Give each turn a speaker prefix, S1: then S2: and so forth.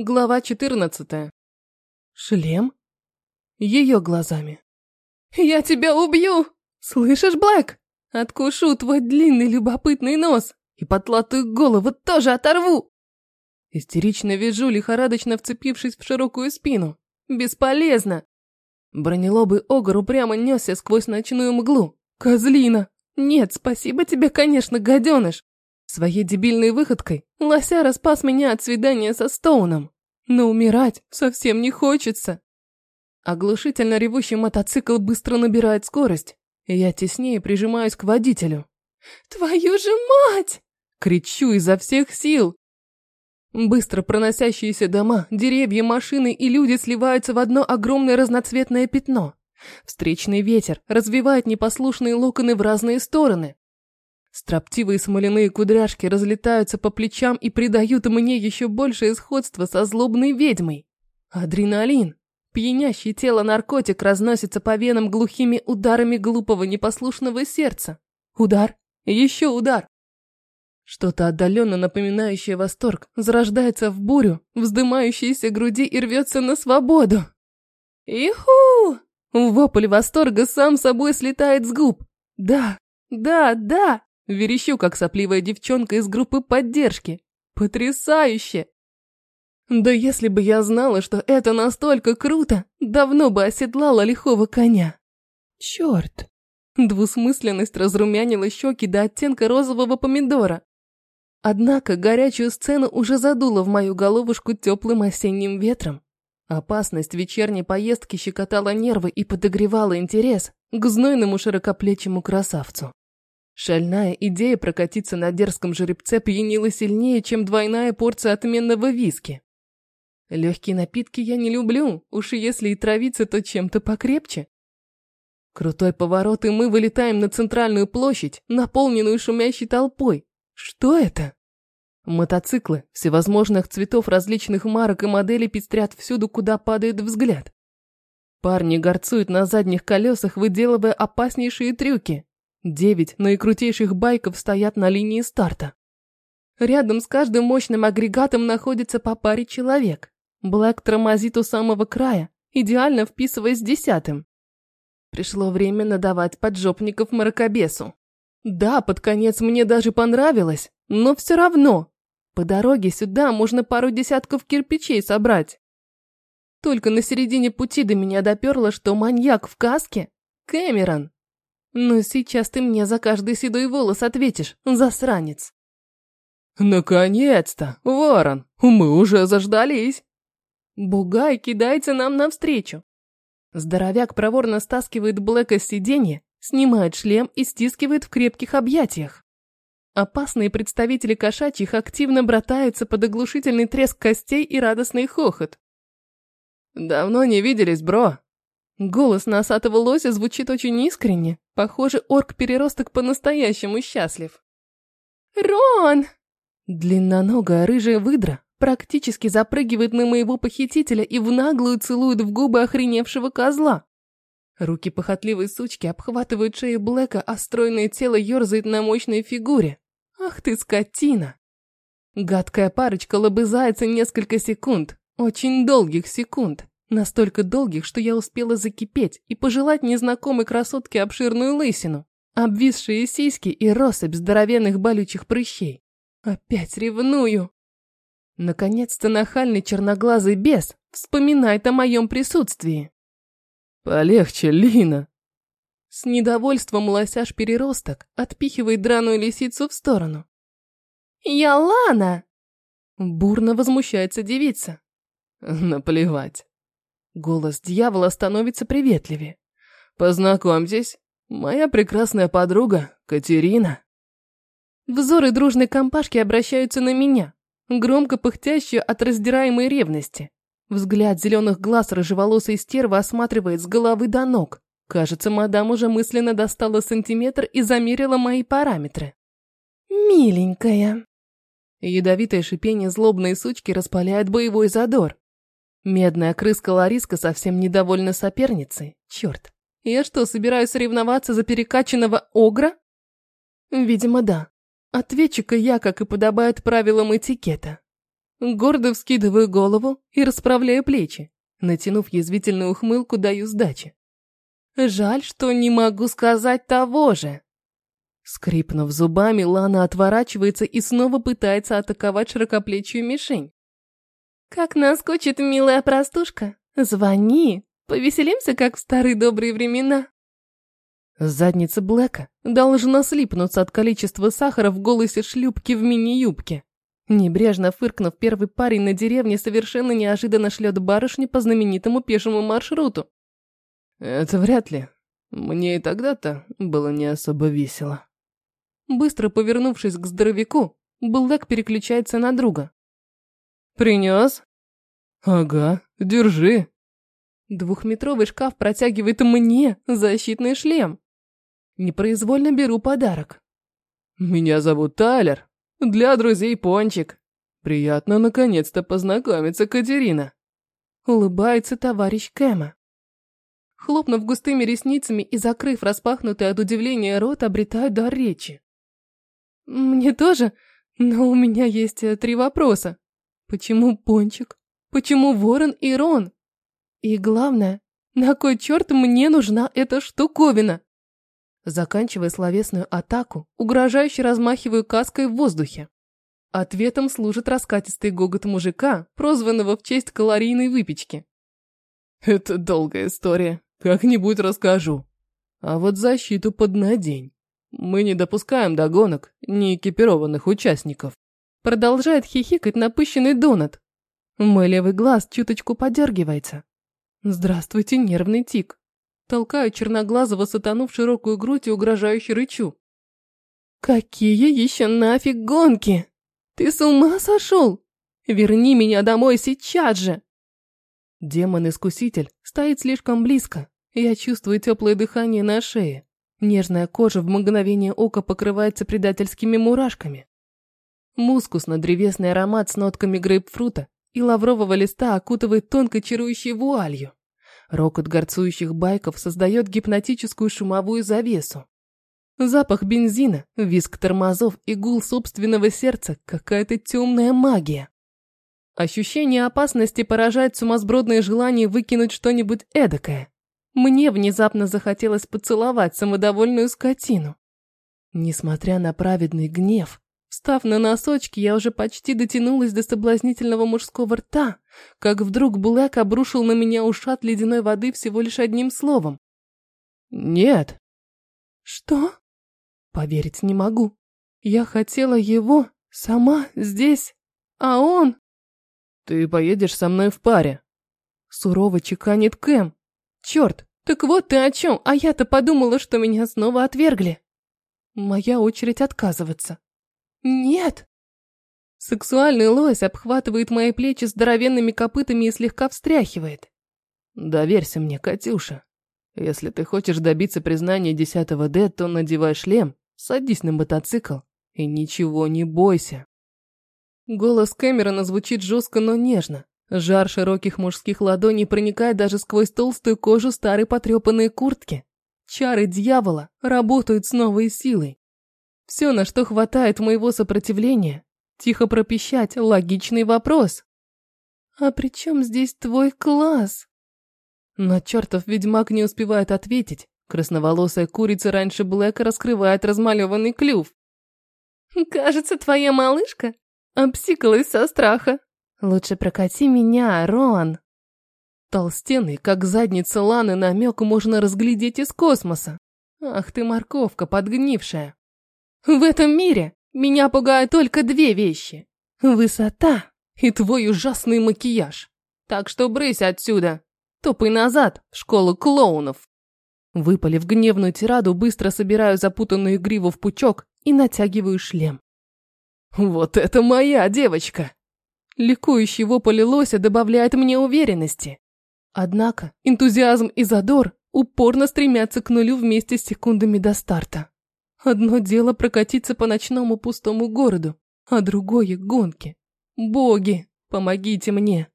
S1: Глава 14. Шлем? Ее глазами. «Я тебя убью! Слышишь, Блэк? Откушу твой длинный любопытный нос и потлатую голову тоже оторву!» Истерично вижу, лихорадочно вцепившись в широкую спину. «Бесполезно!» Бронелобый огр упрямо несся сквозь ночную мглу. «Козлина! Нет, спасибо тебе, конечно, гаденыш! Своей дебильной выходкой лося спас меня от свидания со Стоуном. Но умирать совсем не хочется. Оглушительно ревущий мотоцикл быстро набирает скорость, и я теснее прижимаюсь к водителю. «Твою же мать!» Кричу изо всех сил. Быстро проносящиеся дома, деревья, машины и люди сливаются в одно огромное разноцветное пятно. Встречный ветер развивает непослушные локоны в разные стороны. Строптивые смоляные кудряшки разлетаются по плечам и придают мне еще большее сходство со злобной ведьмой. Адреналин. Пьянящий тело наркотик разносится по венам глухими ударами глупого непослушного сердца. Удар. Еще удар. Что-то отдаленно напоминающее восторг зарождается в бурю, вздымающейся груди и рвется на свободу. Иху! Вопль восторга сам собой слетает с губ. Да, да, да! Верещу, как сопливая девчонка из группы поддержки. Потрясающе! Да если бы я знала, что это настолько круто, давно бы оседлала лихого коня. Черт! Двусмысленность разрумянила щеки до оттенка розового помидора. Однако горячую сцену уже задуло в мою головушку теплым осенним ветром. Опасность вечерней поездки щекотала нервы и подогревала интерес к знойному широкоплечему красавцу. Шальная идея прокатиться на дерзком жеребце пьянила сильнее, чем двойная порция отменного виски. Легкие напитки я не люблю, уж если и травиться, то чем-то покрепче. Крутой поворот, и мы вылетаем на центральную площадь, наполненную шумящей толпой. Что это? Мотоциклы всевозможных цветов различных марок и моделей пестрят всюду, куда падает взгляд. Парни горцуют на задних колесах, выделывая опаснейшие трюки. Девять наикрутейших байков стоят на линии старта. Рядом с каждым мощным агрегатом находится по паре человек. Блэк тормозит у самого края, идеально вписываясь десятым. Пришло время надавать поджопников мракобесу. Да, под конец мне даже понравилось, но все равно. По дороге сюда можно пару десятков кирпичей собрать. Только на середине пути до меня доперло, что маньяк в каске – Кэмерон. Но сейчас ты мне за каждый седой волос ответишь, засранец. Наконец-то, Ворон, мы уже заждались. Бугай кидается нам навстречу. Здоровяк проворно стаскивает Блэка с сиденья, снимает шлем и стискивает в крепких объятиях. Опасные представители кошачьих активно братаются под оглушительный треск костей и радостный хохот. «Давно не виделись, бро», Голос носатого лося звучит очень искренне. Похоже, орк-переросток по-настоящему счастлив. «Рон!» Длинноногая рыжая выдра практически запрыгивает на моего похитителя и в наглую целует в губы охреневшего козла. Руки похотливой сучки обхватывают шею Блэка, а стройное тело ерзает на мощной фигуре. Ах ты скотина! Гадкая парочка лобызается несколько секунд, очень долгих секунд. Настолько долгих, что я успела закипеть и пожелать незнакомой красотке обширную лысину, обвисшие сиськи и россыпь здоровенных болючих прыщей. Опять ревную. Наконец-то нахальный черноглазый бес вспоминает о моем присутствии. «Полегче, Лина!» С недовольством лосяш-переросток отпихивает драную лисицу в сторону. «Я Лана!» Бурно возмущается девица. «Наплевать. Голос дьявола становится приветливее. «Познакомьтесь, моя прекрасная подруга Катерина». Взоры дружной компашки обращаются на меня, громко пыхтящую от раздираемой ревности. Взгляд зеленых глаз рыжеволосой стервы осматривает с головы до ног. Кажется, мадам уже мысленно достала сантиметр и замерила мои параметры. «Миленькая». Ядовитое шипение злобной сучки распаляет боевой задор. Медная крыска-лариска совсем недовольна соперницей. Черт, я что, собираюсь соревноваться за перекачанного огра? Видимо, да. Ответчика я, как и подобает правилам этикета. Гордо вскидываю голову и расправляю плечи. Натянув язвительную ухмылку, даю сдачи. Жаль, что не могу сказать того же. Скрипнув зубами, Лана отворачивается и снова пытается атаковать широкоплечью мишень. «Как наскучит милая простушка! Звони! Повеселимся, как в старые добрые времена!» Задница Блэка должна слипнуться от количества сахара в голосе шлюпки в мини-юбке. Небрежно фыркнув, первый парень на деревне совершенно неожиданно шлет барышне по знаменитому пешему маршруту.
S2: Это вряд ли. Мне и тогда-то было не особо весело.
S1: Быстро повернувшись к здоровяку, Блэк переключается на друга. «Принес?»
S2: «Ага, держи».
S1: Двухметровый шкаф протягивает мне защитный шлем. Непроизвольно беру подарок.
S2: «Меня зовут Тайлер. Для друзей пончик. Приятно наконец-то познакомиться, Катерина».
S1: Улыбается товарищ Кэма. Хлопнув густыми ресницами и закрыв распахнутый от удивления рот, обретаю дар речи. «Мне тоже, но у меня есть э, три вопроса. Почему Пончик? Почему Ворон и Рон? И главное, на кой черт мне нужна эта штуковина?» Заканчивая словесную атаку, угрожающе размахиваю каской в воздухе. Ответом служит раскатистый гогот мужика, прозванного в честь калорийной выпечки.
S2: «Это долгая история», как-нибудь расскажу. А вот защиту поднадень. Мы не допускаем догонок неэкипированных участников.
S1: Продолжает хихикать напыщенный донат. Мой левый глаз чуточку подергивается. Здравствуйте, нервный тик. Толкаю черноглазого сатану в широкую грудь и угрожающе рычу. Какие еще нафиг гонки? Ты с ума сошел? Верни меня домой сейчас же! Демон-искуситель стоит слишком близко. Я чувствую теплое дыхание на шее. Нежная кожа в мгновение ока покрывается предательскими мурашками. Мускусно-древесный аромат с нотками грейпфрута и лаврового листа окутывает тонко чарующей вуалью. Рокот горцующих байков создает гипнотическую шумовую завесу. Запах бензина, визг тормозов и гул собственного сердца – какая-то темная магия. Ощущение опасности поражает сумасбродное желание выкинуть что-нибудь эдакое. Мне внезапно захотелось поцеловать самодовольную скотину. Несмотря на праведный гнев, встав на носочки, я уже почти дотянулась до соблазнительного мужского рта, как вдруг Блэк обрушил на меня ушат ледяной воды всего лишь одним словом.
S2: «Нет».
S1: «Что?» «Поверить не могу. Я хотела его сама здесь, а он...»
S2: «Ты поедешь со мной в паре?»
S1: Сурово чеканит Кэм. «Черт, так вот ты о чем, а я-то подумала, что меня снова отвергли». Моя очередь отказываться. «Нет!» Сексуальный лось обхватывает мои плечи здоровенными копытами и слегка встряхивает.
S2: «Доверься мне, Катюша. Если ты хочешь добиться признания десятого Д, то надевай шлем, садись на мотоцикл и ничего не бойся».
S1: Голос Кэмерона звучит жестко, но нежно. Жар широких мужских ладоней проникает даже сквозь толстую кожу старой потрепанной куртки. Чары дьявола работают с новой силой. Все, на что хватает моего сопротивления, тихо пропищать логичный вопрос. «А при чем здесь твой класс?» Но чертов ведьмак не успевает ответить. Красноволосая курица раньше Блэка раскрывает размалеванный клюв. «Кажется, твоя малышка Обсикалась со страха. Лучше прокати меня, Рон. Толстенный, как задница Ланы, намек можно разглядеть из космоса. Ах ты, морковка подгнившая. В этом мире меня пугают только две вещи. Высота и твой ужасный макияж. Так что брысь отсюда. Топай назад в школу клоунов. Выпалив гневную тираду, быстро собираю запутанную гриву в пучок и натягиваю шлем. «Вот это моя девочка!» Ликующий вопль лося добавляет мне уверенности. Однако энтузиазм и задор упорно стремятся к нулю вместе с секундами до старта. Одно дело прокатиться по ночному пустому городу, а другое — гонки. Боги, помогите мне!